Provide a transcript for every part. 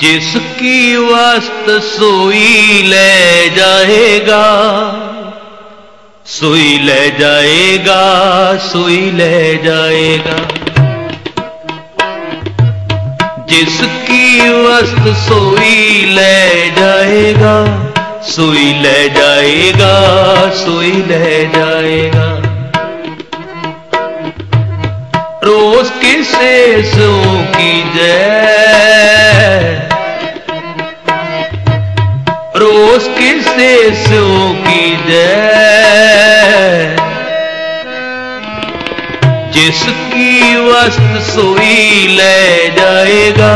जिसकी वस्त सुई ले जाएगा, सुई ले जाएगा, सुई ले जाएगा। जिसकी वस्त सुई ले जाएगा, सुई ले जाएगा, सुई ले जाएगा। रोज किसे सो की जय? रोज किसे सो की जिसकी वस्त सोई ले जाएगा,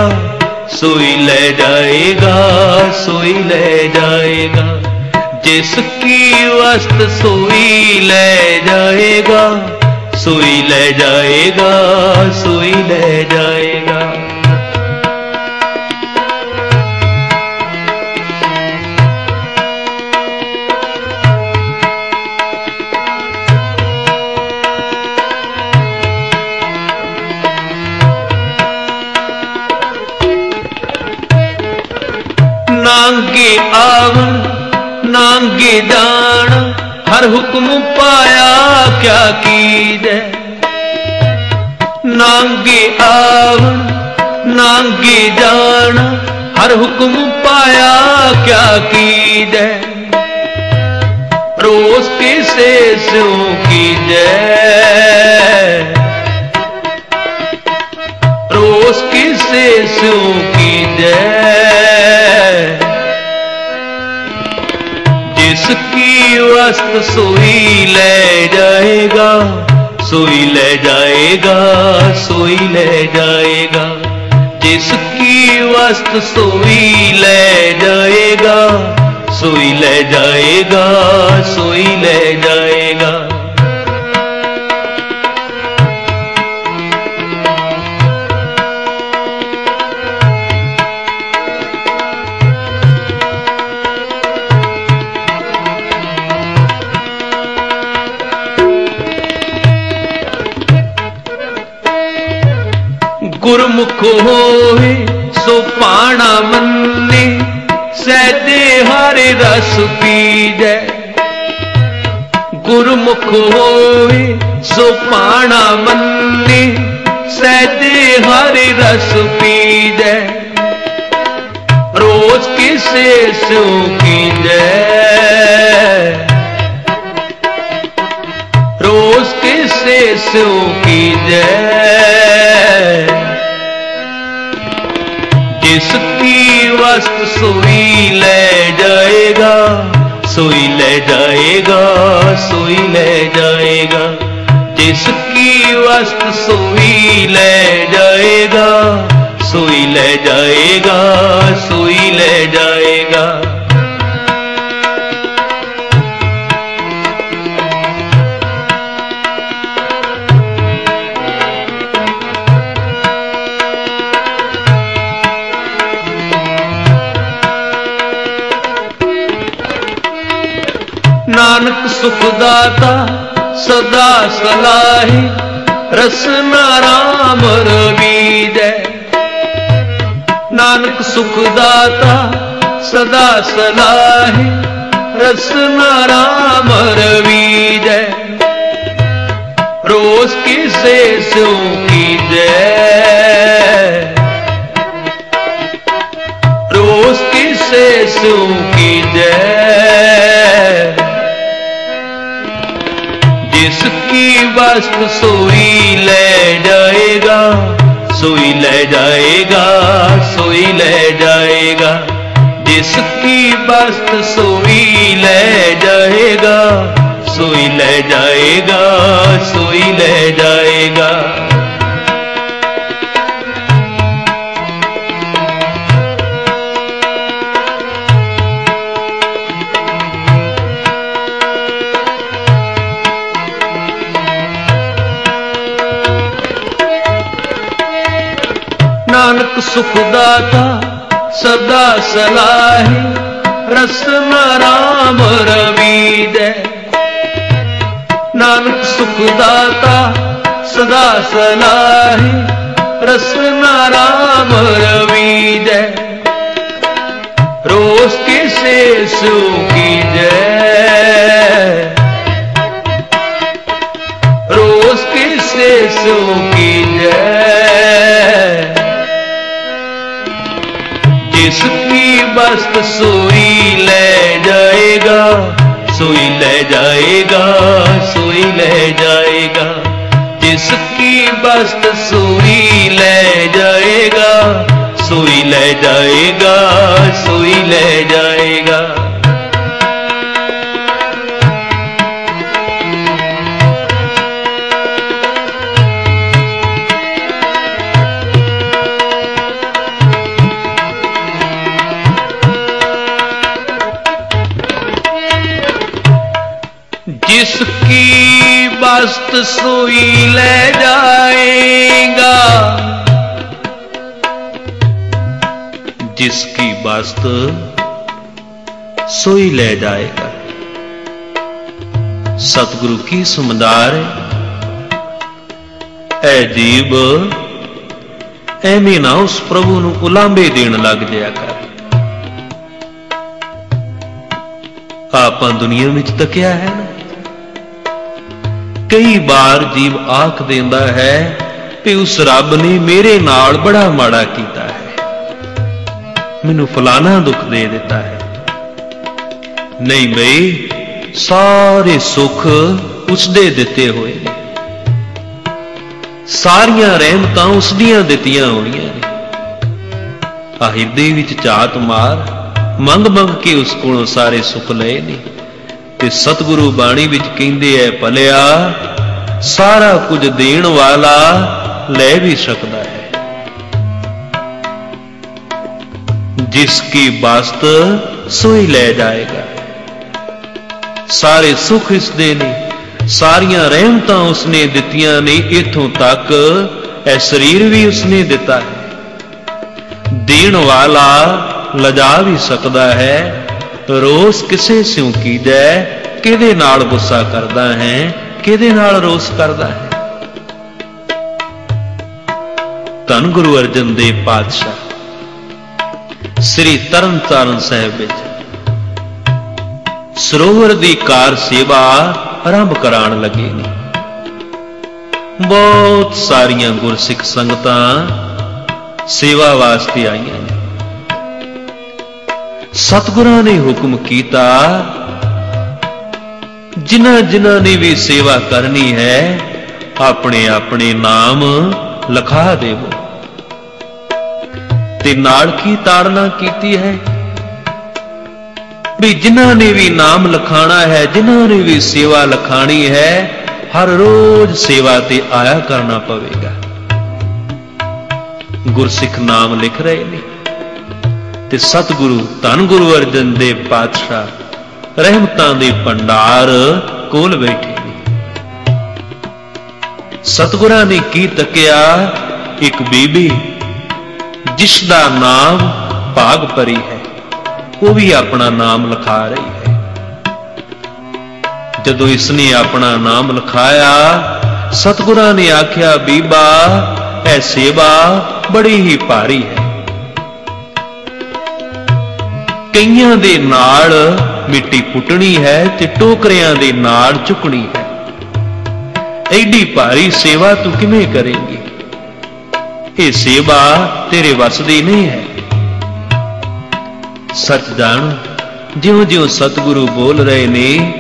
सोई ले जाएगा, सोई ले जाएगा। जिसकी वस्त सोई ले जाएगा, सोई ले जाएगा, सोई ले जाएगा। ਨਾਂਗੇ ਆਵਣ, ਨਾਂਗੇ ਜਾਣ ਹਰ ਹੁਕਮ ਪਾਇਆ, ਕਿਆ ਕੀਜੈ ਨਾਂਗੇ ਆਵਣ, ਨਾਂਗੇ ਜਾਣ ਹਰ ਹੁਕਮ ਪਾਇਆ, ਕਿਆ ਕੀਜੈ ਰੋਸ ਕਿਸੇ ਸਿਉ ਕੀਜੈ जिसकी वस्त सोई ले जाएगा, सोई ले जाएगा, सोई ले जाएगा। जिसकी वस्त सोई ले जाएगा, सोई ले जाएगा, सोई ले जाएगा। ਗੁਰਮੁਖ ਹੋਵੇ ਸੋ ਪਾਣਾ ਮੰਨੇ ਸਹਿਜੇ ਹਰਿ ਰਸ ਪੀਜੈ ਗੁਰਮੁਖ ਹੋਵੇ ਸੋ ਪਾਣਾ ਮੰਨੇ ਸਹਿਜੇ ਹਰਿ ਰਸ ਪੀਜੈ ਰੋਜ਼ ਕਿਸੇ ਸੋ ਕੀਜੈ ਇਸ ਕੀ ਵਸਤ ਸੋਈ ਲੈ ਜਾਏਗਾ, ਸੋਈ ਲੈ ਜਾਏਗਾ, ਸੋਈ ਲੈ ਜਾਏਗਾ। ਜਿਸ ਕੀ ਵਸਤ ਸੋਈ ਲੈ ਜਾਏਗਾ, ਸੋਈ ਲੈ ਜਾਏਗਾ, ਸੋਈ ਲੈ ਜਾਏਗਾ। नानक सुखदाता सदा सलाही, रसना राम रवि जय। नानक सुखदाता सदा सलाही, रसना राम रवि जय। रोज किसे सुखी जय। रोज किसे सुखी जय। जिसकी वस्त सोई ले जाएगा सोई ले जाएगा सोई ले जाएगा जिसकी वस्त सोई ले जाएगा सोई ले जाएगा सोई ले जाएगा जनक सुखदाता सदा सलाहे, रसम राम रवि दे। नानक सुखदाता सदा सलाहे, रसम राम रवि दे। रोज के शेषों की जय। रोज के शेषों ਬਰਸਤ ਸੋਈ ਲੈ ਜਾਏਗਾ, ਸੋਈ ਲੈ ਜਾਏਗਾ, ਸੋਈ ਲੈ ਜਾਏਗਾ। ਜਿਸ ਕੀ ਬਸਤ ਸੋਈ ਲੈ ਜਾਏਗਾ, ਸੋਈ ਲੈ ਜਾਏਗਾ, ਸੋਈ ਲੈ ਜਾਏਗਾ। जिसकी बस्त सोई ले जाएगा जिसकी बस्त सोई ले जाएगा ਸਤਿਗੁਰੂ ਕੀ ਸਮਝਾਰ ਐ ਜੀਵ ਐਵੇਂ ਨਾ ਉਸ ਪ੍ਰਭੂ ਨੂੰ ਉਲਾਂਬੇ ਦੇਣ ਲੱਗ ਜਾਇਆ ਕਰ ਆਪਾਂ ਦੁਨੀਆ ਵਿੱਚ ਤੱਕਿਆ ਹੈ ਨਾ ਕਈ ਵਾਰ ਜੀਵ ਆਖ ਦਿੰਦਾ ਹੈ ਕਿ ਉਸ ਰੱਬ ਨੇ ਮੇਰੇ ਨਾਲ ਬੜਾ ਮਾੜਾ ਕੀਤਾ ਹੈ। ਮੈਨੂੰ ਫਲਾਣਾ ਦੁੱਖ ਦੇ ਦਿੱਤਾ ਹੈ। ਨਹੀਂ ਬਈ, ਸਾਰੇ ਸੁੱਖ ਉਸ ਦੇ ਦਿੱਤੇ ਹੋਏ ਨੇ। ਸਾਰੀਆਂ ਰਹਿਮਤਾਂ ਉਸ ਦੀਆਂ ਦਿੱਤੀਆਂ ਹੋਈਆਂ ਨੇ। ਆ ਹਿਰਦੇ ਵਿੱਚ ਝਾਤ ਮਾਰ ਮੰਗ ਮੰਗ ਕੇ ਉਸ ਕੋਲੋਂ ਸਾਰੇ ਸੁੱਖ ਲਏ ਨੇ। ਤੇ ਸਤਿਗੁਰੂ ਬਾਣੀ ਵਿੱਚ ਕਹਿੰਦੇ ਐ, ਭਲਿਆ, ਸਾਰਾ ਕੁਝ ਦੇਣ ਵਾਲਾ ਲੈ ਵੀ ਸਕਦਾ ਹੈ। ਜਿਸ ਕੀ ਬਸਤ ਸੋਈ ਲੈ ਜਾਏਗਾ। ਸਾਰੇ ਸੁੱਖ ਇਸ ਦੇ ਨੇ, ਸਾਰੀਆਂ ਰਹਿਮਤਾਂ ਉਸਨੇ ਦਿੱਤੀਆਂ ਨੇ, ਇਥੋਂ ਤੱਕ ਇਹ ਸਰੀਰ ਵੀ ਉਸਨੇ ਦਿੱਤਾ ਹੈ। ਦੇਣ ਵਾਲਾ ਲਜਾ ਵੀ ਸਕਦਾ ਹੈ, ਰੋਸ ਕਿਸੇ ਸਿਉ ਕੀਜੈ ਕਿਹਦੇ ਨਾਲ ਗੁੱਸਾ ਕਰਦਾ ਹੈ? ਕਿਹਦੇ ਨਾਲ ਰੋਸ ਕਰਦਾ ਹੈ? ਧੰਨ ਗੁਰੂ ਅਰਜਨ ਦੇਵ ਪਾਤਸ਼ਾਹ, ਸ੍ਰੀ ਤਰਨਤਾਰਨ ਸਾਹਿਬ ਵਿੱਚ ਸਰੋਵਰ ਦੀ ਕਾਰ ਸੇਵਾ ਆਰੰਭ ਕਰਾਉਣ ਲੱਗੇ ਨੇ। ਬਹੁਤ ਸਾਰੀਆਂ ਗੁਰਸਿੱਖ ਸੰਗਤਾਂ ਸੇਵਾ ਵਾਸਤੇ ਆਈਆਂ ਨੇ। ਸਤਿਗੁਰਾਂ ਨੇ ਹੁਕਮ ਕੀਤਾ ਜਿਨ੍ਹਾਂ ਜਿਨ੍ਹਾਂ ਨੇ ਵੀ ਸੇਵਾ ਕਰਨੀ ਹੈ, ਆਪਣੇ ਆਪਣੇ ਨਾਮ ਲਿਖਾ ਦੇਵੋ। ਤੇ ਨਾਲ ਕੀ ਤਾੜਨਾ ਕੀਤੀ ਹੈ? ਵੀ ਜਿਨ੍ਹਾਂ ਨੇ ਵੀ ਨਾਮ ਲਖਾਣਾ ਹੈ, ਜਿਨ੍ਹਾਂ ਨੇ ਵੀ ਸੇਵਾ ਲਖਾਣੀ ਹੈ, ਹਰ ਰੋਜ਼ ਸੇਵਾ ਤੇ ਆਇਆ ਕਰਨਾ ਪਵੇਗਾ। ਗੁਰਸਿੱਖ ਨਾਮ ਲਿਖ ਰਹੇ ਨੇ। ਤੇ ਸਤਿਗੁਰੂ ਧੰਨ ਗੁਰੂ ਅਰਜਨ ਦੇਵ ਪਾਤਸ਼ਾਹ ਰਹਿਮਤਾਂ ਦੇ ਭੰਡਾਰ ਕੋਲ ਬੈਠੇ। ਨੇ ਸਤਿਗੁਰਾਂ ਨੇ ਕੀ ਤੱਕਿਆ? ਇੱਕ ਬੀਬੀ, ਜਿਸ ਦਾ ਨਾਮ ਭਾਗ ਪਰੀ ਹੈ, ਉਹ ਵੀ ਆਪਣਾ ਨਾਮ ਲਿਖਾ ਰਹੀ ਹੈ। ਜਦੋਂ ਇਸ ਨੇ ਆਪਣਾ ਨਾਮ ਲਿਖਾਇਆ, ਸਤਿਗੁਰਾਂ ਨੇ ਆਖਿਆ, ਬੀਬਾ, ਇਹ ਸੇਵਾ ਬੜੀ ਹੀ ਭਾਰੀ ਹੈ। ਕਈਆਂ ਦੇ ਨਾਲ ਮਿੱਟੀ ਪੁੱਟਣੀ ਹੈ ਤੇ ਟੋਕਰਿਆਂ ਦੇ ਨਾਲ ਚੁੱਕਣੀ ਹੈ। ਐਡੀ ਭਾਰੀ ਸੇਵਾ ਤੂੰ ਕਿਵੇਂ ਕਰੇਂਗੀ? ਇਹ ਸੇਵਾ ਤੇਰੇ ਵੱਸ ਦੀ ਨਹੀਂ ਹੈ। ਸੱਚ ਜਾਣ, ਜਿਉਂ-ਜਿਉਂ ਸਤਿਗੁਰੂ ਬੋਲ ਰਹੇ ਨੇ,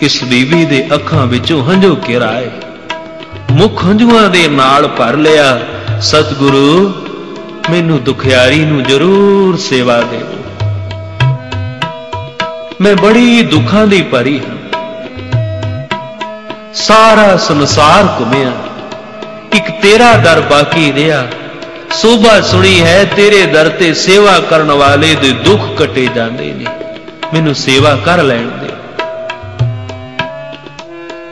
ਇਸ ਬੀਬੀ ਦੇ ਅੱਖਾਂ ਵਿੱਚੋਂ ਹੰਝੂ ਕਿਰਾਏ ਮੁਖ ਹੰਝੂਆਂ ਦੇ ਨਾਲ ਭਰ ਲਿਆ, ਸਤਿਗੁਰੂ, ਮੈਨੂੰ ਦੁਖਿਆਰੀ ਨੂੰ ਜ਼ਰੂਰ ਸੇਵਾ ਦੇਵੋ ਮੈਂ ਬੜੀ ਦੁੱਖਾਂ ਦੀ ਭਰੀ ਹਾਂ। ਸਾਰਾ ਸੰਸਾਰ ਘੁੰਮਿਆ। ਇੱਕ ਤੇਰਾ ਦਰ ਬਾਕੀ ਰਿਹਾ। ਸੋਭਾ ਸੁਣੀ ਹੈ ਤੇਰੇ ਦਰ ਤੇ ਸੇਵਾ ਕਰਨ ਵਾਲੇ ਦੇ ਦੁੱਖ ਕਟੇ ਜਾਂਦੇ ਨੇ। ਮੈਨੂੰ ਸੇਵਾ ਕਰ ਲੈਣ ਦੇ।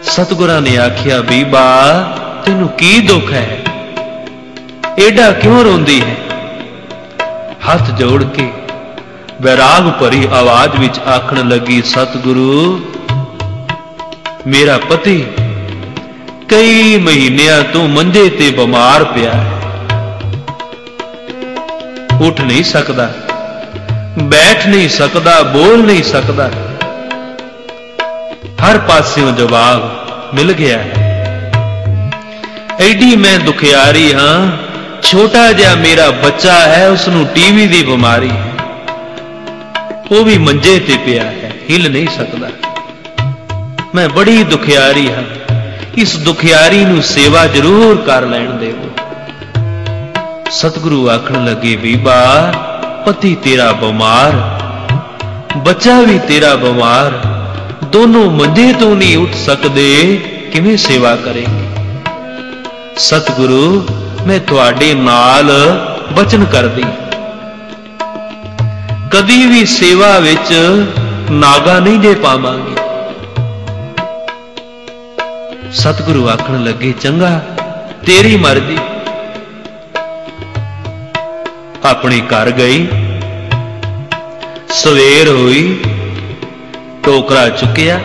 ਸਤਿਗੁਰਾਂ ਨੇ ਆਖਿਆ, ਬੀਬਾ, ਤੈਨੂੰ ਕੀ ਦੁੱਖ ਹੈ? ਐਡਾ ਕਿਉਂ ਰੋਂਦੀ ਹੈ? ਹੱਥ ਜੋੜ ਕੇ ਵਿਰਾਗ ਭਰੀ ਆਵਾਜ਼ ਵਿੱਚ ਆਖਣ ਲੱਗੀ, ਸਤਿਗੁਰੂ, ਮੇਰਾ ਪਤੀ, ਕਈ ਮਹੀਨਿਆਂ ਤੋਂ ਮੰਜੇ ਤੇ ਬਿਮਾਰ ਪਿਆ ਹੈ। ਉੱਠ ਨਹੀਂ ਸਕਦਾ, ਬੈਠ ਨਹੀਂ ਸਕਦਾ, ਬੋਲ ਨਹੀਂ ਸਕਦਾ। ਹਰ ਪਾਸਿਓਂ ਜਵਾਬ ਮਿਲ ਗਿਆ ਹੈ। ਐਡੀ ਮੈਂ ਦੁਖਿਆਰੀ ਹਾਂ, ਛੋਟਾ ਜਿਹਾ ਮੇਰਾ ਬੱਚਾ ਹੈ ਉਸ ਨੂੰ ਟੀਵੀ ਦੀ ਬਿਮਾਰੀ ਹੈ। ਉਹ ਵੀ ਮੰਜੇ ਤੇ ਪਿਆ ਹੈ, ਹਿੱਲ ਨਹੀਂ ਸਕਦਾ। ਮੈਂ ਬੜੀ ਦੁਖਿਆਰੀ ਹਾਂ। ਇਸ ਦੁਖਿਆਰੀ ਨੂੰ ਸੇਵਾ ਜ਼ਰੂਰ ਕਰ ਲੈਣ ਦੇਵੋ। ਸਤਿਗੁਰੂ ਆਖਣ ਲੱਗੇ, ਬੀਬਾ, ਪਤੀ ਤੇਰਾ ਬਿਮਾਰ, ਬੱਚਾ ਵੀ ਤੇਰਾ ਬਿਮਾਰ, ਦੋਨੋਂ ਮੰਜੇ ਤੋਂ ਨਹੀਂ ਉੱਠ ਸਕਦੇ, ਕਿਵੇਂ ਸੇਵਾ ਕਰੇਂਗੇ? ਸਤਿਗੁਰੂ, ਮੈਂ ਤੁਹਾਡੇ ਨਾਲ ਬਚਨ ਕਰਦੀ ਕਦੀ ਵੀ ਸੇਵਾ ਵਿੱਚ ਨਾਗਾ ਨਹੀਂ ਦੇ ਪਾਵਾਂਗੇ। ਸਤਿਗੁਰੂ ਆਖਣ ਲੱਗੇ, ਚੰਗਾ, ਤੇਰੀ ਮਰਜ਼ੀ। ਆਪਣੇ ਘਰ ਗਈ। ਸਵੇਰ ਹੋਈ, ਟੋਕਰਾ ਚੁੱਕਿਆ।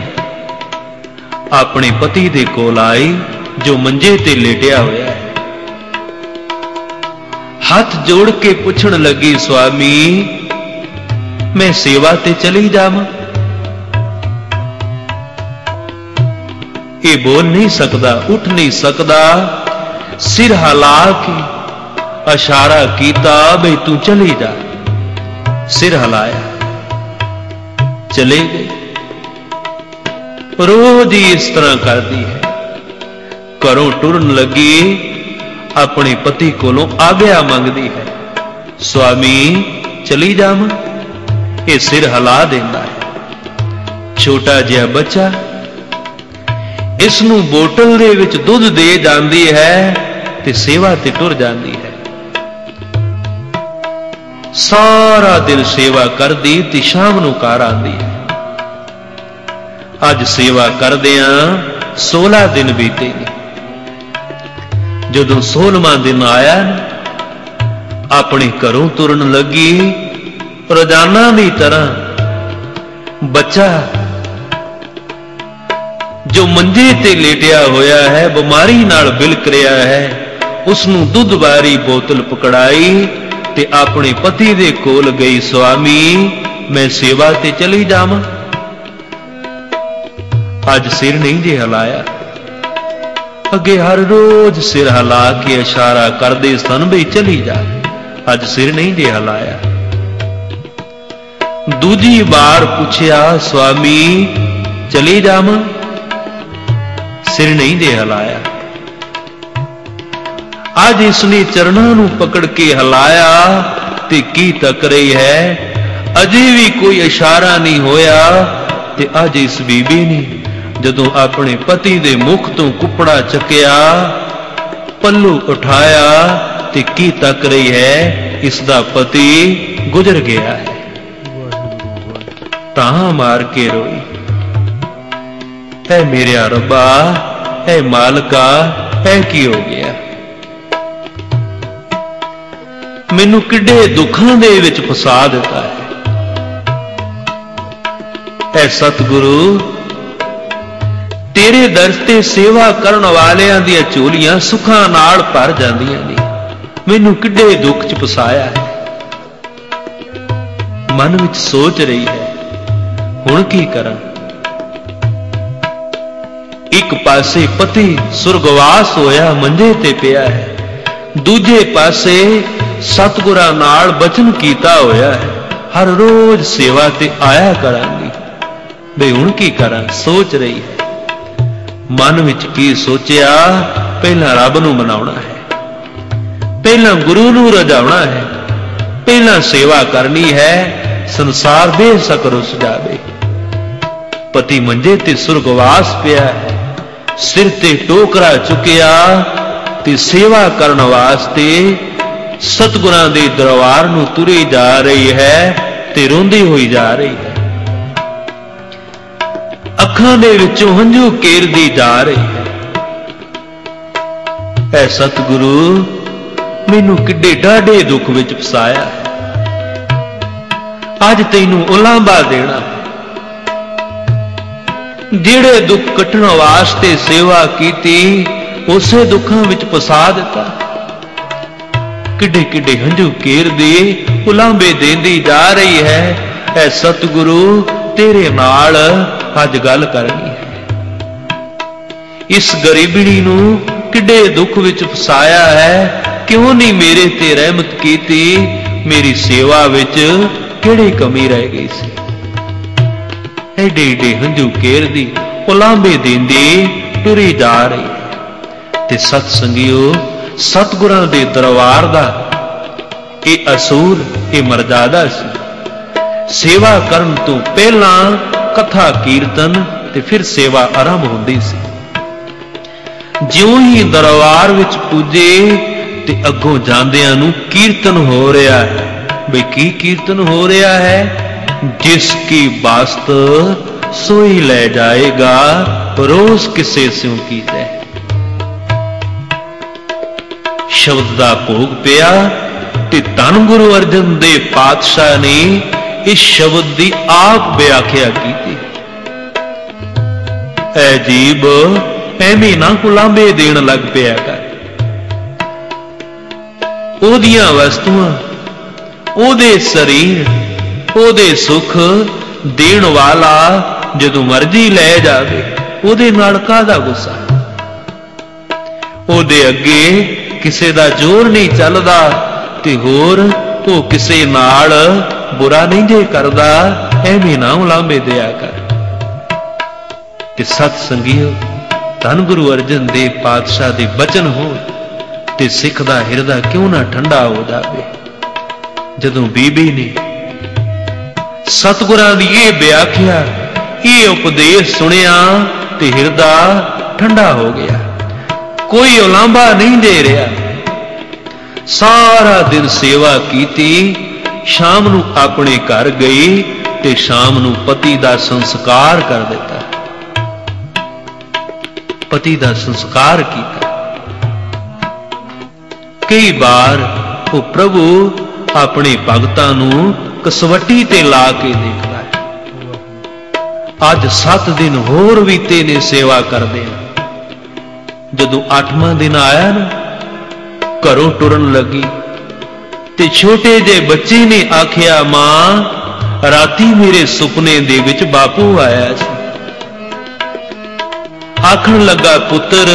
ਆਪਣੇ ਪਤੀ ਦੇ ਕੋਲ ਆਈ, ਜੋ ਮੰਜੇ ਤੇ ਲੇਟਿਆ ਹੋਇਆ ਹੈ। ਹੱਥ ਜੋੜ ਕੇ ਪੁੱਛਣ ਲੱਗੀ, ਸੁਆਮੀ ਮੈਂ ਸੇਵਾ ਤੇ ਚਲੀ ਜਾਵਾਂ। ਇਹ ਬੋਲ ਨਹੀਂ ਸਕਦਾ, ਉੱਠ ਨਹੀਂ ਸਕਦਾ। ਸਿਰ ਹਲਾ ਕੇ ਇਸ਼ਾਰਾ ਕੀਤਾ ਬਈ ਤੂੰ ਚਲੀ ਜਾ। ਸਿਰ ਹਲਾਇਆ। ਚਲੇ ਗਏ। ਰੋਜ਼ ਹੀ ਇਸ ਤਰ੍ਹਾਂ ਕਰਦੀ ਹੈ। ਘਰੋਂ ਟੁਰਨ ਲੱਗੀ, ਆਪਣੇ ਪਤੀ ਕੋਲੋਂ ਆਗਿਆ ਮੰਗਦੀ ਹੈ। ਸਵਾਮੀ ਚਲੀ ਜਾਵਾਂ? ਇਹ ਸਿਰ ਹਲਾ ਦਿੰਦਾ ਹੈ। ਛੋਟਾ ਜਿਹਾ ਬੱਚਾ ਇਸ ਨੂੰ ਬੋਤਲ ਦੇ ਵਿੱਚ ਦੁੱਧ ਦੇ ਜਾਂਦੀ ਹੈ ਤੇ ਸੇਵਾ ਤੇ ਟੁਰ ਜਾਂਦੀ ਹੈ। ਸਾਰਾ ਦਿਨ ਸੇਵਾ ਕਰਦੀ ਤੇ ਸ਼ਾਮ ਨੂੰ ਘਰ ਆਂਦੀ ਹੈ। ਅੱਜ ਸੇਵਾ ਕਰਦਿਆਂ 16 ਦਿਨ ਬੀਤੇ ਨੇ। ਜਦੋਂ 16ਵਾਂ ਦਿਨ ਆਇਆ, ਆਪਣੇ ਘਰੋਂ ਤੁਰਨ ਲੱਗੀ ਰੋਜ਼ਾਨਾ ਦੀ ਤਰ੍ਹਾਂ ਬੱਚਾ ਜੋ ਮੰਜੇ ਤੇ ਲੇਟਿਆ ਹੋਇਆ ਹੈ, ਬਿਮਾਰੀ ਨਾਲ ਬਿਲਕ ਰਿਹਾ ਹੈ ਉਸ ਨੂੰ ਦੁੱਧ ਵਾਰੀ ਬੋਤਲ ਪਕੜਾਈ ਤੇ ਆਪਣੇ ਪਤੀ ਦੇ ਕੋਲ ਗਈ, ਸੁਆਮੀ, ਮੈਂ ਸੇਵਾ ਤੇ ਚਲੀ ਜਾਵਾਂ। ਅੱਜ ਸਿਰ ਨਹੀਂ ਜੇ ਹਲਾਇਆ। ਅੱਗੇ ਹਰ ਰੋਜ਼ ਸਿਰ ਹਿਲਾ ਕੇ ਇਸ਼ਾਰਾ ਕਰਦੇ ਸਨ ਬਈ ਚਲੀ ਜਾ। ਅੱਜ ਸਿਰ ਨਹੀਂ ਜੇ ਹਲਾਇਆ। ਦੂਜੀ ਵਾਰ ਪੁੱਛਿਆ, ਸੁਆਮੀ, ਚਲੀ ਜਾਵਾਂ? ਸਿਰ ਨਹੀਂ ਦੇ ਹਲਾਇਆ। ਅੱਜ ਇਸ ਨੇ ਚਰਨਾਂ ਨੂੰ ਪਕੜ ਕੇ ਹਲਾਇਆ ਤੇ ਕੀ ਤੱਕ ਰਹੀ ਹੈ? ਅਜੇ ਵੀ ਕੋਈ ਇਸ਼ਾਰਾ ਨਹੀਂ ਹੋਇਆ ਤੇ ਅੱਜ ਇਸ ਬੀਬੀ ਨੇ ਜਦੋਂ ਆਪਣੇ ਪਤੀ ਦੇ ਮੁਖ ਤੋਂ ਕੁਪੜਾ ਚੱਕਿਆ, ਪੱਲੂ ਉਠਾਇਆ ਤੇ ਕੀ ਤੱਕ ਰਹੀ ਹੈ? ਇਸ ਦਾ ਪਤੀ ਗੁਜ਼ਰ ਗਿਆ ਹੈ। ਤਾਂ ਮਾਰ ਕੇ ਰੋਈ। ਐ ਮੇਰੇ ਰੱਬਾ, ਐ ਮਾਲਕਾ, ਐ ਕੀ ਹੋ ਗਿਆ? ਮੈਨੂੰ ਕਿੱਡੇ ਦੁੱਖਾਂ ਦੇ ਵਿੱਚ ਫਸਾ ਦਿੱਤਾ ਹੈ। ਐ ਸਤਿਗੁਰੂ, ਤੇਰੇ ਦਰ ਤੇ ਸੇਵਾ ਕਰਨ ਵਾਲਿਆਂ ਦੀਆਂ ਝੋਲੀਆਂ ਸੁੱਖਾਂ ਨਾਲ ਭਰ ਜਾਂਦੀਆਂ ਨੇ। ਮੈਨੂੰ ਕਿੱਡੇ ਦੁੱਖ 'ਚ ਫਸਾਇਆ ਹੈ। ਮਨ ਵਿੱਚ ਸੋਚ ਰਹੀ ਹੈ ਹੁਣ ਕੀ ਕਰਾਂ? ਇੱਕ ਪਾਸੇ ਪਤੀ ਸੁਰਗਵਾਸ ਹੋਇਆ, ਮੰਜੇ ਤੇ ਪਿਆ ਹੈ। ਦੂਜੇ ਪਾਸੇ ਸਤਗੁਰਾਂ ਨਾਲ ਬਚਨ ਕੀਤਾ ਹੋਇਆ ਹੈ। ਹਰ ਰੋਜ਼ ਸੇਵਾ ਤੇ ਆਇਆ ਕਰਾਂਗੀ। ਬਈ ਹੁਣ ਕੀ ਕਰਾਂ? ਸੋਚ ਰਹੀ ਹੈ। ਮਨ ਵਿੱਚ ਕੀ ਸੋਚਿਆ? ਪਹਿਲਾਂ ਰੱਬ ਨੂੰ ਮਨਾਉਣਾ ਹੈ। ਪਹਿਲਾਂ ਗੁਰੂ ਨੂੰ ਰਜਾਉਣਾ ਹੈ। ਪਹਿਲਾਂ ਸੇਵਾ ਕਰਨੀ ਹੈ। ਸੰਸਾਰ ਬੇਸ਼ੱਕ ਰੁੱਸ ਜਾਵੇ। ਪਤੀ ਮੰਜੇ ਤੇ ਸੁਰਗਵਾਸ ਪਿਆ। ਹੈ ਸਿਰ ਤੇ ਟੋਕਰਾ ਚੁੱਕਿਆ ਤੇ ਸੇਵਾ ਕਰਨ ਵਾਸਤੇ ਸਤਗੁਰਾਂ ਦੇ ਦਰਬਾਰ ਨੂੰ ਤੁਰੇ ਜਾ ਰਹੀ ਹੈ ਤੇ ਰੋਂਦੀ ਹੋਈ ਜਾ ਰਹੀ ਹੈ। ਅੱਖਾਂ ਦੇ ਵਿੱਚੋਂ ਹੰਝੂ ਕੇਰਦੀ ਜਾ ਰਹੀ ਹੈ। ਐ ਸਤਿਗੁਰੂ, ਮੈਨੂੰ ਕਿੱਡੇ ਡਾਢੇ ਦੁੱਖ ਵਿੱਚ ਫਸਾਇਆ। ਹੈ ਅੱਜ ਤੈਨੂੰ ਉਲਾਂਭਾ ਦੇਣਾ। ਜਿਹੜੇ ਦੁੱਖ ਕੱਟਣ ਵਾਸਤੇ ਸੇਵਾ ਕੀਤੀ, ਉਸੇ ਦੁੱਖਾਂ ਵਿੱਚ ਫਸਾ ਦਿੱਤਾ। ਕਿੱਡੇ ਕਿੱਡੇ ਹੰਝੂ ਕੇਰਦੀ ਉਲਾਂਬੇ ਦੇਂਦੀ ਜਾ ਰਹੀ ਹੈ। ਐ ਸਤਿਗੁਰੂ, ਤੇਰੇ ਨਾਲ ਅੱਜ ਗੱਲ ਕਰਨੀ ਹੈ। ਇਸ ਗਰੀਬਣੀ ਨੂੰ ਕਿੱਡੇ ਦੁੱਖ ਵਿੱਚ ਫਸਾਇਆ ਹੈ। ਕਿਉਂ ਨਹੀਂ ਮੇਰੇ ਤੇ ਰਹਿਮਤ ਕੀਤੀ? ਮੇਰੀ ਸੇਵਾ ਵਿੱਚ ਕਿਹੜੀ ਕਮੀ ਰਹਿ ਗਈ ਸੀ? ਐਡੇ ਐਡੇ ਹੰਝੂ ਕੇਰਦੀ ਉਲਾਂਬੇ ਦਿੰਦੀ ਟੁਰੀ ਜਾ ਰਹੀ। ਤੇ ਸਤ ਸੰਗਿਓ, ਸਤਗੁਰਾਂ ਦੇ ਦਰਬਾਰ ਦਾ, ਇਹ ਅਸੂਲ ਇਹ ਮਰਜ਼ਾਦਾ ਸੀ। ਸੇਵਾ ਕਰਨ ਤੋਂ ਪਹਿਲਾਂ ਕਥਾ, ਕੀਰਤਨ ਤੇ ਫਿਰ ਸੇਵਾ ਆਰੰਭ ਹੁੰਦੀ ਸੀ। ਜਿਉਂ ਹੀ ਦਰਬਾਰ ਵਿੱਚ ਪੁੱਜੇ ਤੇ ਅੱਗੋਂ ਜਾਂਦਿਆਂ ਨੂੰ ਕੀਰਤਨ ਹੋ ਰਿਹਾ ਹੈ। ਬਈ ਕੀ ਕੀਰਤਨ ਹੋ ਰਿਹਾ ਹੈ? ਜਿਸ ਕੀ ਬਾਸਤ ਸੋਈ ਲੈ ਜਾਏਗਾ, ਰੋਜ਼ ਕਿਸੇ ਸਿਉ ਕੀਤੇ। ਸ਼ਬਦ ਦਾ ਭੋਗ ਪਿਆ, ਤੇ ਧੰਨ ਗੁਰੂ ਅਰਜਨ ਦੇ ਪਾਤਸ਼ਾਹ ਨੇ ਇਸ ਸ਼ਬਦ ਦੀ ਆਪ ਵਿਆਖਿਆ ਕੀਤੀ। ਐ ਜੀਬ ਐਵੇਂ ਨਾ ਕੁਲਾਂਬੇ ਦੇਣ ਲੱਗ ਪਿਆ ਕਰ। ਉਹਦੀਆਂ ਵਸਤੂਆਂ, ਉਹਦੇ ਸਰੀਰ ਉਹਦੇ ਸੁਖ ਦੇਣ ਵਾਲਾ ਜਦੋਂ ਮਰਜ਼ੀ ਲੈ ਜਾਵੇ, ਉਹਦੇ ਨਾਲ ਕਾਹਦਾ ਗੁੱਸਾ? ਉਹਦੇ ਅੱਗੇ ਕਿਸੇ ਦਾ ਜ਼ੋਰ ਨਹੀਂ ਚੱਲਦਾ ਤੇ ਹੋਰ ਉਹ ਕਿਸੇ ਨਾਲ ਬੁਰਾ ਨਹੀਂ ਜੇ ਕਰਦਾ, ਐਵੇਂ ਨਾ ਉਲਾਂਬੇ ਦਿਆ ਕਰ। ਕਿ ਸਤ ਸੰਗੀਓ, ਧੰਨ ਗੁਰੂ ਅਰਜਨ ਦੇਵ ਪਾਤਸ਼ਾਹ ਦੇ ਬਚਨ ਹੋ ਤੇ ਸਿੱਖ ਦਾ ਹਿਰਦਾ ਕਿਉਂ ਨਾ ਠੰਡਾ ਹੋ ਜਾਵੇ? ਜਦੋਂ ਬੀਬੀ ਨੇ ਸਤਗੁਰਾਂ ਦੀ ਇਹ ਵਿਆਖਿਆ, ਇਹ ਉਪਦੇਸ਼ ਸੁਣਿਆ ਤੇ ਹਿਰਦਾ ਠੰਡਾ ਹੋ ਗਿਆ। ਕੋਈ ਉਲਾਂਭਾ ਨਹੀਂ ਦੇ ਰਿਹਾ। ਸਾਰਾ ਦਿਨ ਸੇਵਾ ਕੀਤੀ, ਸ਼ਾਮ ਨੂੰ ਆਪਣੇ ਘਰ ਗਈ ਤੇ ਸ਼ਾਮ ਨੂੰ ਪਤੀ ਦਾ ਸੰਸਕਾਰ ਕਰ ਦਿੱਤਾ। ਪਤੀ ਦਾ ਸੰਸਕਾਰ ਕੀਤਾ। ਕਈ ਵਾਰ ਉਹ ਪ੍ਰਭੂ ਆਪਣੇ ਭਗਤਾਂ ਨੂੰ ਕਸਵੱਟੀ ਤੇ ਲਾ ਕੇ ਦੇਖਦਾ ਹੈ। ਅੱਜ 7 ਦਿਨ ਹੋਰ ਬੀਤੇ ਨੇ ਸੇਵਾ ਕਰਦੇ ਆ ਜਦੋਂ 8ਵਾਂ ਦਿਨ ਆਇਆ ਨਾ, ਘਰੋਂ ਟੁਰਨ ਲੱਗੀ ਤੇ ਛੋਟੇ ਜੇ ਬੱਚੇ ਨੇ ਆਖਿਆ, ਮਾਂ, ਰਾਤੀ ਮੇਰੇ ਸੁਪਨੇ ਦੇ ਵਿੱਚ ਬਾਪੂ ਆਇਆ ਸੀ। ਆਖਣ ਲੱਗਾ, ਪੁੱਤਰ,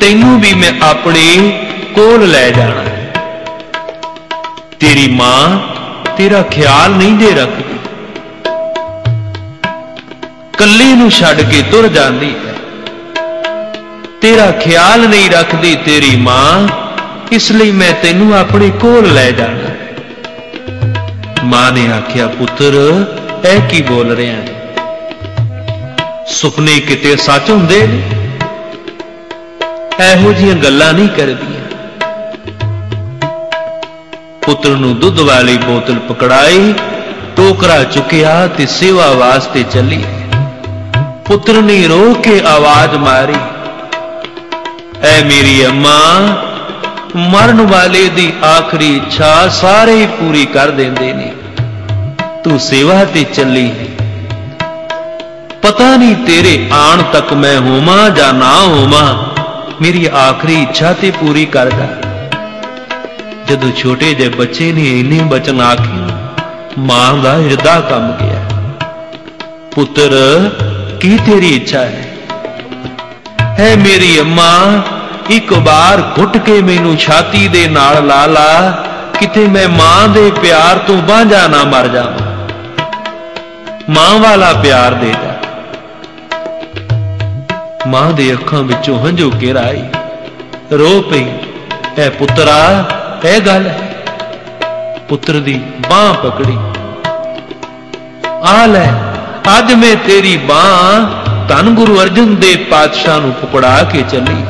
ਤੈਨੂੰ ਵੀ ਮੈਂ ਆਪਣੇ ਕੋਲ ਲੈ ਜਾਣਾ ਤੇਰੀ ਮਾਂ ਤੇਰਾ ਖਿਆਲ ਨਹੀਂ ਦੇ ਰੱਖਦੀ ਕੱਲੀ ਨੂੰ ਛੱਡ ਕੇ ਤੁਰ ਜਾਂਦੀ ਹੈ। ਤੇਰਾ ਖਿਆਲ ਨਹੀਂ ਰੱਖਦੀ ਤੇਰੀ ਮਾਂ, ਇਸ ਲਈ ਮੈਂ ਤੈਨੂੰ ਆਪਣੇ ਕੋਲ ਲੈ ਜਾਣਾ ਮਾਂ ਨੇ ਆਖਿਆ, ਪੁੱਤਰ, ਇਹ ਕੀ ਬੋਲ ਰਿਹਾ ਹੈ? ਸੁਪਨੇ ਕਿਤੇ ਸੱਚ ਹੁੰਦੇ ਨੇ? ਇਹੋ ਜੀਆਂ ਗੱਲਾਂ ਨਹੀਂ ਕਰਦੀਆਂ। ਪੁੱਤਰ ਨੂੰ ਦੁੱਧ ਵਾਲੀ ਬੋਤਲ ਪਕੜਾਈ, ਟੋਕਰਾ ਚੁੱਕਿਆ ਤੇ ਸੇਵਾ ਵਾਸਤੇ ਚੱਲੀ। ਪੁੱਤਰ ਨੇ ਰੋ ਕੇ ਆਵਾਜ਼ ਮਾਰੀ, ਐ ਮੇਰੀ ਅੰਮਾ, ਮਰਨ ਵਾਲੇ ਦੀ ਆਖਰੀ ਇੱਛਾ ਸਾਰੇ ਪੂਰੀ ਕਰ ਦਿੰਦੇ ਨੇ। ਤੂੰ ਸੇਵਾ ਤੇ ਚੱਲੀ ਹੈ। ਪਤਾ ਨਹੀਂ ਤੇਰੇ ਆਣ ਤੱਕ ਮੈਂ ਹੋਵਾਂ ਜਾਂ ਨਾ ਹੋਵਾਂ। ਮੇਰੀ ਆਖਰੀ ਇੱਛਾ ਤੇ ਪੂਰੀ ਕਰਦਾ ਜਦੋਂ ਛੋਟੇ ਜਿਹੇ ਬੱਚੇ ਨੇ ਇੰਨੇ ਬਚਨ ਆਖੇ, ਮਾਂ ਦਾ ਹਿਰਦਾ ਕੰਮ ਗਿਆ। ਪੁੱਤਰ, ਕੀ ਤੇਰੀ ਇੱਛਾ ਹੈ? ਹੈ ਮੇਰੀ ਅੰਮਾ, ਇੱਕ ਵਾਰ ਘੁੱਟ ਕੇ ਮੈਨੂੰ ਛਾਤੀ ਦੇ ਨਾਲ ਲਾ ਲਾ, ਕਿਤੇ ਮੈਂ ਮਾਂ ਦੇ ਪਿਆਰ ਤੋਂ ਬਾਂਝਾ ਨਾ ਮਰ ਜਾਵਾਂ। ਮਾਂ ਵਾਲਾ ਪਿਆਰ ਦੇ ਦਾ। ਮਾਂ ਦੇ ਅੱਖਾਂ ਵਿੱਚੋਂ ਹੰਝੂ ਘੇਰ ਰੋ ਪਈ, ਐ ਪੁੱਤਰਾ ਇਹ ਗੱਲ ਹੈ। ਪੁੱਤਰ ਦੀ ਬਾਹ ਪਕੜੀ। ਆ ਲੈ, ਅੱਜ ਮੈਂ ਤੇਰੀ ਬਾਹ ਧੰਨ ਗੁਰੂ ਅਰਜਨ ਦੇ ਪਾਤਸ਼ਾਹ ਨੂੰ ਪਕੜਾ ਕੇ ਚੱਲੀ।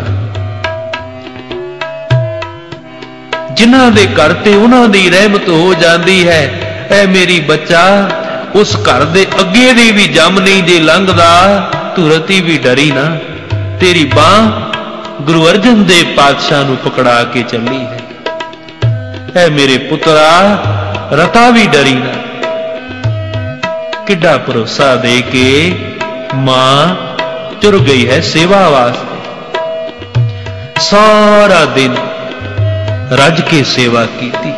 ਜਿਨ੍ਹਾਂ ਦੇ ਘਰ ਤੇ ਉਹਨਾਂ ਦੀ ਰਹਿਮਤ ਹੋ ਜਾਂਦੀ ਹੈ ਐ ਮੇਰੀ ਬੱਚਾ, ਉਸ ਘਰ ਦੇ ਅੱਗੇ ਦੀ ਵੀ ਜੰਮ ਨਹੀਂ ਜੇ ਲੰਘਦਾ, ਤੂੰ ਰਤੀ ਵੀ ਡਰੀ ਨਾ। ਤੇਰੀ ਬਾਹ ਗੁਰੂ ਅਰਜਨ ਦੇਵ ਪਾਤਸ਼ਾਹ ਨੂੰ ਪਕੜਾ ਕੇ ਚੱਲੀ ਹੈ। ਐ ਮੇਰੇ ਪੁੱਤਰਾ, ਰਤਾ ਵੀ ਡਰੀ। ਨਾ ਕਿੱਡਾ ਭਰੋਸਾ ਦੇ ਕੇ ਮਾਂ ਤੁਰ ਗਈ ਹੈ ਸੇਵਾ ਵਾਸਤੇ। ਸਾਰਾ ਦਿਨ ਰੱਜ ਕੇ ਸੇਵਾ ਕੀਤੀ।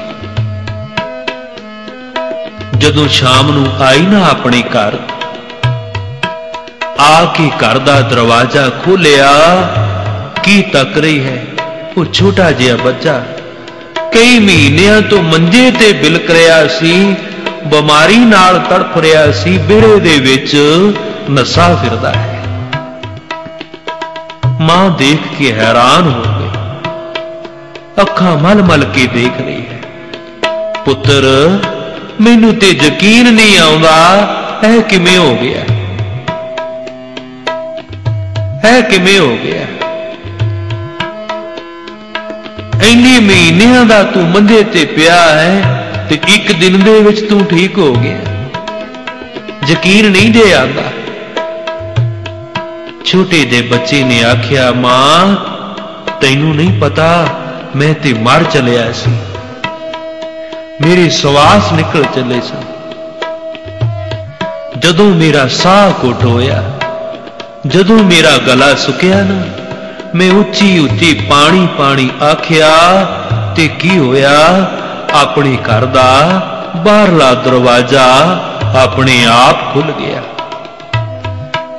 ਜਦੋਂ ਸ਼ਾਮ ਨੂੰ ਆਈ ਨਾ ਆਪਣੇ ਘਰ, ਆ ਕੇ ਘਰ ਦਾ ਦਰਵਾਜ਼ਾ ਖੋਲਿਆ, ਕੀ ਤੱਕ ਰਹੀ ਹੈ? ਉਹ ਛੋਟਾ ਜਿਹਾ ਬੱਚਾ ਕਈ ਮਹੀਨਿਆਂ ਤੋਂ ਮੰਜੇ ਤੇ ਬਿਲਕ ਰਿਹਾ ਸੀ, ਬਿਮਾਰੀ ਨਾਲ ਤੜਫ ਰਿਹਾ ਸੀ ਬਿਹੜੇ ਦੇ ਵਿੱਚ ਨਸਾ ਫਿਰਦਾ ਹੈ। ਮਾਂ ਦੇਖ ਕੇ ਹੈਰਾਨ ਹੋ ਗਈ। ਅੱਖਾਂ ਮਲ-ਮਲ ਕੇ ਦੇਖ ਰਹੀ ਹੈ। ਪੁੱਤਰ, ਮੈਨੂੰ ਤੇ ਯਕੀਨ ਨਹੀਂ ਆਉਂਦਾ, ਇਹ ਕਿਵੇਂ ਹੋ ਗਿਆ? ਇਹ ਕਿਵੇਂ ਹੋ ਗਿਆ? ਇੰਨੇ ਮਹੀਨਿਆਂ ਦਾ ਤੂੰ ਮੰਦੇ ਤੇ ਪਿਆ ਹੈ ਤੇ ਇੱਕ ਦਿਨ ਦੇ ਵਿੱਚ ਤੂੰ ਠੀਕ ਹੋ ਗਿਆ। ਯਕੀਨ ਨਹੀਂ ਦੇ ਆਉਂਦਾ। ਛੋਟੇ ਦੇ ਬੱਚੇ ਨੇ ਆਖਿਆ, ਮਾਂ, ਤੈਨੂੰ ਨਹੀਂ ਪਤਾ, ਮੈਂ ਤੇ ਮਰ ਚਲਿਆ ਸੀ। ਮੇਰੇ ਸਵਾਸ ਨਿਕਲ ਚੱਲੇ ਸਨ। ਜਦੋਂ ਮੇਰਾ ਸਾਹ ਘੁੱਟ ਹੋਇਆ, ਜਦੋਂ ਮੇਰਾ ਗਲਾ ਸੁੱਕਿਆ ਨਾ ਮੈਂ ਉੱਚੀ ਉੱਚੀ ਪਾਣੀ ਪਾਣੀ ਆਖਿਆ, ਤੇ ਕੀ ਹੋਇਆ? ਆਪਣੇ ਘਰ ਦਾ ਬਾਹਰਲਾ ਦਰਵਾਜ਼ਾ ਆਪਣੇ ਆਪ ਖੁੱਲ ਗਿਆ।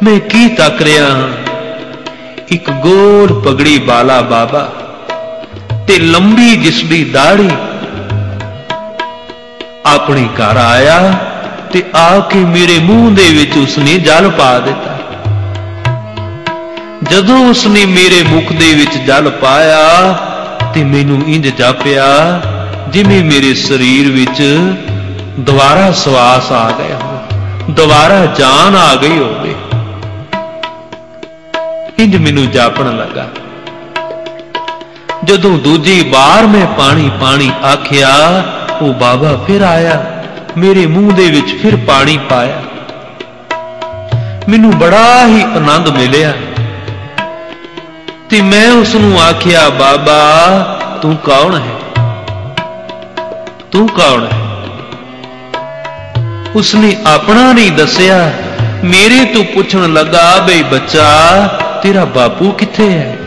ਮੈਂ ਕੀ ਤੱਕ ਰਿਹਾ? ਹਾਂ ਇੱਕ ਗੋਲ ਪਗੜੀ ਬਾਲਾ ਬਾਬਾ ਤੇ ਲੰਬੀ ਜਿਸਦੀ ਦਾੜੀ। ਆਪਣੇ ਘਰ ਆਇਆ ਤੇ ਆ ਕੇ ਮੇਰੇ ਮੂੰਹ ਦੇ ਵਿੱਚ ਉਸਨੇ ਜਲ ਪਾ ਦਿੱਤਾ। ਜਦੋਂ ਉਸਨੇ ਮੇਰੇ ਮੁਖ ਦੇ ਵਿੱਚ ਜਲ ਪਾਇਆ ਤੇ ਮੈਨੂੰ ਇੰਜ ਜਾਪਿਆ ਜਿਵੇਂ ਮੇਰੇ ਸਰੀਰ ਵਿੱਚ ਦੁਬਾਰਾ ਸਵਾਸ ਆ ਗਿਆ ਹੋ ਦੁਬਾਰਾ ਜਾਨ ਆ ਗਈ ਹੋਵੇ। ਇੰਜ ਮੈਨੂੰ ਜਾਪਣ ਲੱਗਾ। ਜਦੋਂ ਦੂਜੀ ਵਾਰ ਮੈਂ ਪਾਣੀ ਪਾਣੀ ਆਖਿਆ, ਉਹ ਬਾਬਾ ਫਿਰ ਆਇਆ, ਮੇਰੇ ਮੂੰਹ ਦੇ ਵਿੱਚ ਫਿਰ ਪਾਣੀ ਪਾਇਆ। ਮੈਨੂੰ ਬੜਾ ਹੀ ਆਨੰਦ ਮਿਲਿਆ। ਤੇ ਮੈਂ ਉਸ ਨੂੰ ਆਖਿਆ, ਬਾਬਾ, ਤੂੰ ਕੌਣ ਹੈ? ਤੂੰ ਕੌਣ ਹੈ? ਉਸਨੇ ਆਪਣਾ ਨਹੀਂ ਦੱਸਿਆ। ਮੇਰੇ ਤੋਂ ਪੁੱਛਣ ਲੱਗਾ, ਬਈ ਬੱਚਾ, ਤੇਰਾ ਬਾਪੂ ਕਿੱਥੇ ਹੈ?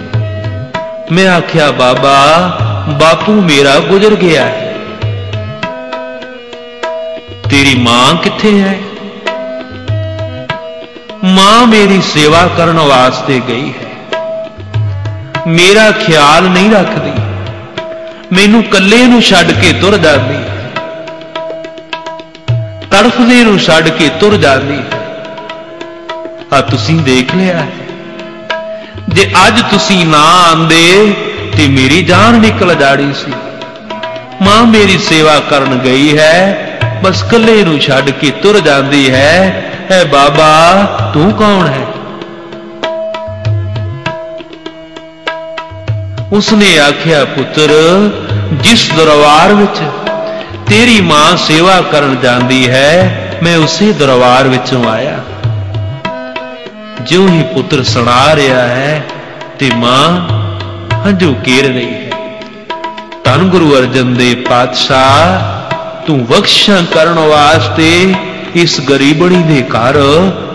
ਮੈਂ ਆਖਿਆ, ਬਾਬਾ, ਬਾਪੂ ਮੇਰਾ ਗੁਜ਼ਰ ਗਿਆ ਹੈ। ਤੇਰੀ ਮਾਂ ਕਿੱਥੇ ਹੈ? ਮਾਂ ਮੇਰੀ ਸੇਵਾ ਕਰਨ ਵਾਸਤੇ ਗਈ ਹੈ। ਮੇਰਾ ਖਿਆਲ ਨਹੀਂ ਰੱਖਦੀ। ਮੈਨੂੰ ਇਕੱਲੇ ਨੂੰ ਛੱਡ ਕੇ ਤੁਰ ਜਾਂਦੀ। ਹੈ ਤੜਫਦੇ ਨੂੰ ਛੱਡ ਕੇ ਤੁਰ ਜਾਂਦੀ। ਹੈ ਆ ਤੁਸੀਂ ਦੇਖ ਲਿਆ ਹੈ। ਜੇ ਅੱਜ ਤੁਸੀਂ ਨਾ ਆਂਦੇ, ਤੇ ਮੇਰੀ ਜਾਨ ਨਿਕਲ ਜਾਣੀ ਸੀ। ਮਾਂ ਮੇਰੀ ਸੇਵਾ ਕਰਨ ਗਈ ਹੈ, ਬਸ ਇਕੱਲੇ ਨੂੰ ਛੱਡ ਕੇ ਤੁਰ ਜਾਂਦੀ ਹੈ। ਐ ਬਾਬਾ, ਤੂੰ ਕੌਣ ਹੈ? ਉਸਨੇ ਆਖਿਆ, ਪੁੱਤਰ, ਜਿਸ ਦਰਬਾਰ ਵਿੱਚ ਤੇਰੀ ਮਾਂ ਸੇਵਾ ਕਰਨ ਜਾਂਦੀ ਹੈ, ਮੈਂ ਉਸੇ ਦਰਬਾਰ ਵਿੱਚੋਂ ਆਇਆ। ਜਿਉਂ ਹੀ ਪੁੱਤਰ ਸੁਣਾ ਰਿਹਾ ਹੈ ਤੇ ਮਾਂ ਹੰਝੂ ਕੇਰ ਰਹੀ ਹੈ। ਧੰਨ ਗੁਰੂ ਅਰਜਨ ਦੇ ਪਾਤਸ਼ਾਹ, ਤੂੰ ਬਖਸ਼ਾਂ ਕਰਨ ਵਾਸਤੇ ਇਸ ਗਰੀਬਣੀ ਦੇ ਘਰ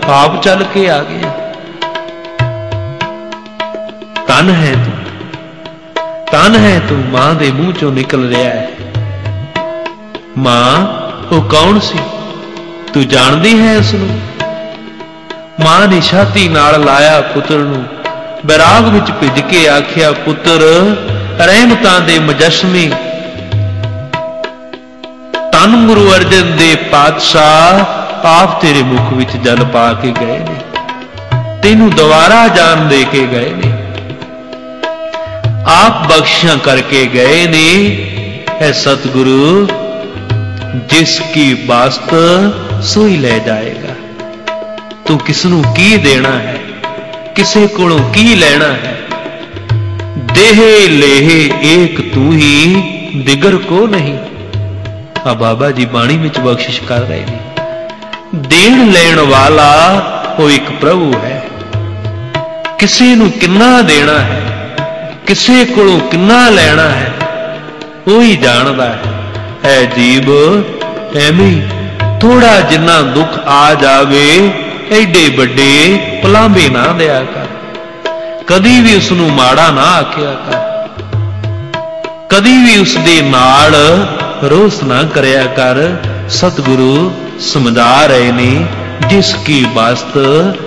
ਆਪ ਚੱਲ ਕੇ ਆ ਗਿਆ। ਤਨ ਹੈ ਤੂੰ। ਤਨ ਹੈ, ਤੂੰ ਮਾਂ ਦੇ ਮੂੰਹ ਚੋਂ ਨਿਕਲ ਰਿਹਾ ਹੈ। ਮਾਂ, ਉਹ ਕੌਣ ਸੀ? ਤੂੰ ਜਾਣਦੀ ਹੈ ਇਸ ਨੂੰ ਮਾਂ ਨੇ ਛਾਤੀ ਨਾਲ ਲਾਇਆ ਪੁੱਤਰ ਨੂੰ। ਬੈਰਾਗ ਵਿੱਚ ਭਿੱਜ ਕੇ ਆਖਿਆ, ਪੁੱਤਰ, ਰਹਿਮਤਾਂ ਦੇ ਮਜਸ਼ਮੀ। ਤਨ ਗੁਰੂ ਅਰਜਨ ਦੇ ਪਾਤਸ਼ਾਹ ਆਪ ਤੇਰੇ ਮੁਖ ਵਿੱਚ ਜਲ ਪਾ ਕੇ ਗਏ ਨੇ। ਤੈਨੂੰ ਦੁਬਾਰਾ ਜਾਨ ਦੇ ਕੇ ਗਏ ਨੇ। ਆਪ ਬਖਸ਼ਾਂ ਕਰਕੇ ਗਏ ਨੇ। ਐ ਸਤਿਗੁਰੂ, ਜਿਸ ਕੀ ਬਾਸਤ ਸੋਈ ਲੈ ਜਾਏਗਾ। ਤੂੰ ਕਿਸ ਨੂੰ ਕੀ ਦੇਣਾ ਹੈ? ਕਿਸੇ ਕੋਲੋਂ ਕੀ ਲੈਣਾ ਹੈ? ਦੇਹ ਲੇਹ ਏਕ ਤੂੰ ਹੀ, ਦਿਗਰ ਕੋ ਨਹੀਂ। ਆ ਬਾਬਾ ਜੀ ਬਾਣੀ ਵਿੱਚ ਬਖਸ਼ਿਸ਼ ਕਰ ਰਹੇ ਨੇ। ਦੇਣ ਲੈਣ ਵਾਲਾ ਉਹ ਇੱਕ ਪ੍ਰਭੂ ਹੈ। ਕਿਸੇ ਨੂੰ ਕਿੰਨਾ ਦੇਣਾ ਹੈ? ਕਿਸੇ ਕੋਲੋਂ ਕਿੰਨਾ ਲੈਣਾ ਹੈ, ਉਹ ਹੀ ਜਾਣਦਾ ਹੈ। ਐ ਜੀਵ ਐਵੇਂ ਥੋੜਾ ਜਿੰਨਾ ਦੁੱਖ ਆ ਜਾਵੇ, ਐਡੇ ਵੱਡੇ ਪਲਾਂਬੇ ਨਾ ਦਿਆ ਕਰ। ਕਦੀ ਵੀ ਉਸ ਨੂੰ ਮਾੜਾ ਨਾ ਆਖਿਆ ਕਰ। ਕਦੀ ਵੀ ਉਸ ਦੇ ਨਾਲ ਰੋਸ ਨਾ ਕਰਿਆ ਕਰ। ਸਤਿਗੁਰੂ ਸਮਝਾ ਰਹੇ ਨੇ, ਜਿਸ ਕੀ ਬਸਤ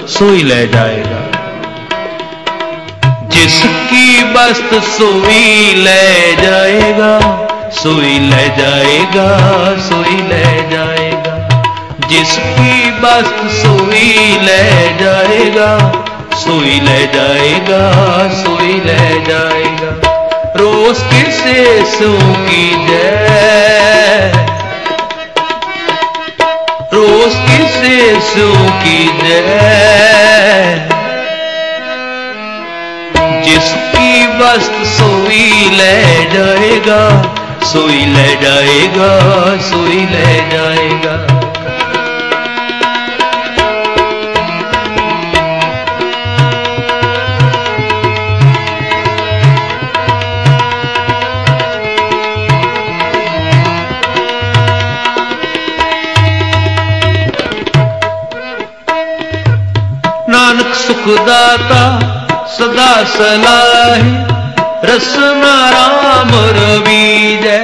ਸੋਈ ਲੈ ਜਾਏਗਾ। ਜਿਸ ਕੀ ਬਸਤ ਸੋਈ ਲੈ ਜਾਏਗਾ ਸੋਈ ਲੈ ਜਾਏਗਾ ਸੋਈ ਲੈ ਜਾਏਗਾ ਜਿਸ ਕੀ ਬਸਤ ਸੋਈ ਲੈ ਜਾਏਗਾ ਸੋਈ ਲੈ ਜਾਏਗਾ ਸੋਈ ਲੈ ਜਾਏਗਾ ਰੋਸ ਕਿਸੇ ਸੋ ਕੀ ਜੈ ਰੋਸ ਕਿਸੇ ਸੋ ਕੀ ਜੈ ਜਿਸ ਕੀ ਵਸਤ ਸੋਈ ਲੈ ਜਾਏਗਾ, ਸੋਈ ਲੈ ਜਾਏਗਾ, ਸੋਈ ਲੈ ਜਾਏਗਾ। ਨਾਨਕ ਸੁਖ ਦਾਤਾ ਸਦਾ ਸਲਾਹੀ ਰਸਨਾ ਰਾਮ ਰਵੀਜੈ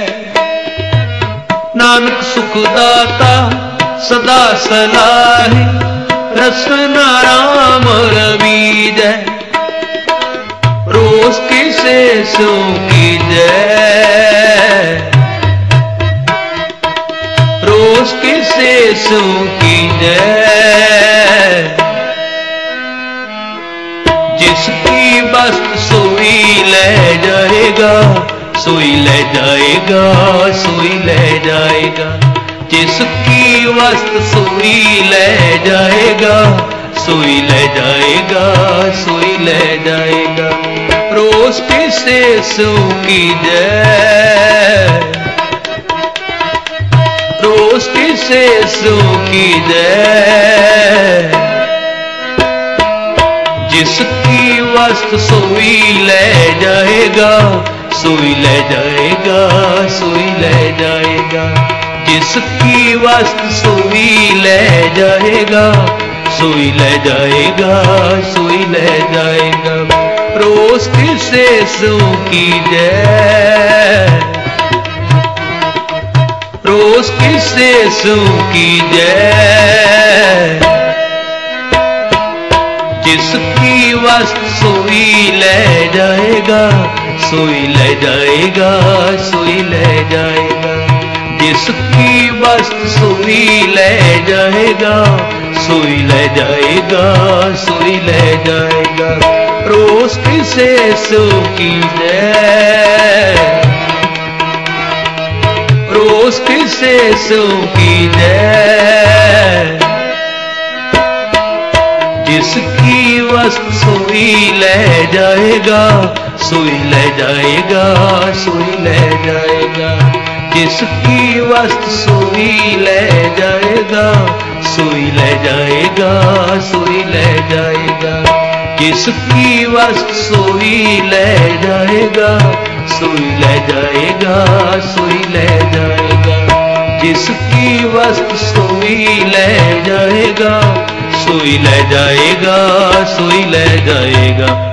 ਨਾਨਕ ਸੁਖ ਦਾਤਾ ਸਦਾ ਸਲਾਹੀ ਰਸਨਾ ਰਾਮ ਰਵੀਜੈ ਰੋਸ ਕਿਸੇ ਸੋ ਕੀਜੈ ਰੋਸ ਕਿਸੇ ਸੋ ਕੀਜੈ ਜਿਸ ਕੀ ਬਸਤ ਸੋਈ ਲੈ ਜਾਏਗਾ ਸੋਈ ਲੈ ਜਾਏਗਾ ਸੋਈ ਲੈ ਜਾਏਗਾ ਜਿਸ ਕੀ ਵਸਤ ਸੋਈ ਲੈ ਜਾਏਗਾ ਸੋਈ ਲੈ ਜਾਏਗਾ ਸੋਈ ਲੈ ਜਾਏਗਾ ਰੋਸ ਕਿਸੇ ਸੋ ਕੀ ਜੈ ਰੋਸ ਕਿਸੇ ਕੀ ਵਸਤ ਸੋਈ ਲੈ ਜਾਏਗਾ ਸੋਈ ਲੈ ਜਾਏਗਾ ਸੋਈ ਲੈ ਜਾਏਗਾ ਜਿਸ ਕੀ ਵਸਤ ਸੋਈ ਲੈ ਜਾਏਗਾ ਸੋਈ ਲੈ ਜਾਏਗਾ ਸੋਈ ਲੈ ਜਾਏਗਾ ਰੋਸ ਕਿਸੇ ਸੋ ਕੀ ਜੈ ਰੋਸ ਕਿਸੇ ਸੋ ਕੀ ਜੈ ਜਿਸ ਕੀ ਵਸਤ ਸੋਈ ਲੈ ਜਾਏਗਾ ਸੋਈ ਲੈ ਜਾਏਗਾ ਸੋਈ ਲੈ ਜਾਏਗਾ ਜਿਸ ਕੀ ਵਸਤ ਸੋਈ ਲੈ ਜਾਏਗਾ ਸੋਈ ਲੈ ਜਾਏਗਾ ਸੋਈ ਲੈ ਜਾਏਗਾ ਰੋਸ ਕਿਸੇ ਸੋ ਕੀ ਜੈ ਰੋਸ ਕਿਸੇ ਸੋ ਕੀ ਜੈ ਜਿਸ ਕੀ ਵਸਤ ਸੋਈ ਲੈ ਜਾਏਗਾ ਸੋਈ ਲੈ ਜਾਏਗਾ ਸੋਈ ਲੈ ਜਾਏਗਾ ਜਿਸ ਕੀ ਵਸਤ ਸੋਈ ਲੈ ਜਾਏਗਾ ਸੋਈ ਲੈ ਜਾਏਗਾ ਸੋਈ ਲੈ ਜਾਏਗਾ ਜਿਸ ਕੀ ਵਸਤ ਸੋਈ ਲੈ ਜਾਏਗਾ ਸੋਈ ਲੈ ਜਾਏਗਾ ਸੋਈ ਲੈ ਜਾਏਗਾ ਜਿਸ ਕੀ ਵਸਤ ਸੋਈ ਲੈ